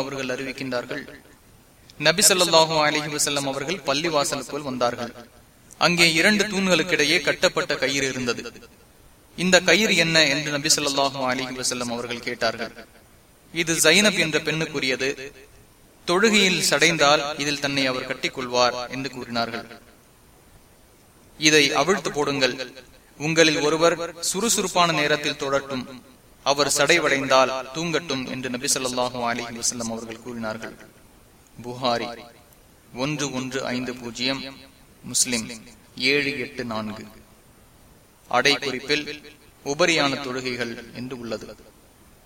அவர்கள் அறிவிக்கின்றார்கள் நபிசல்லாஹும் அலஹி வசல்லம் அவர்கள் பள்ளிவாசலுக்குள் வந்தார்கள். அங்கே இரண்டு தூண்களுக்கிடையே கட்டப்பட்ட கயிறு இருந்தது. இந்த கயிறு என்ன என்று நபி சொல்லாஹும் அலிஹி வசல்லம் அவர்கள் கேட்டார்கள். இது ஜைனப் என்ற பெண்ணுக்குரியது. தொழுகையில் சடைந்தால் இதில் தன்னை அவர் கட்டிக்கொள்வார் என்று கூறினார்கள். இதை அவிழ்த்து போடுங்கள். உங்களில் ஒருவர் சுறுசுறுப்பான நேரத்தில் தொடட்டும். அவர் சடைவடைந்தால் தூங்கட்டும் என்று நபி சொல்லாஹு அலிஹி வசல்லம் அவர்கள் கூறினார்கள். புகாரி ஒன்று ஒன்று ஐந்து பூஜ்ஜியம் முஸ்லிம் ஏழு எட்டு நான்கு. அடை குறிப்பில் உபரியான தொழுகைகள் என்று உள்ளது.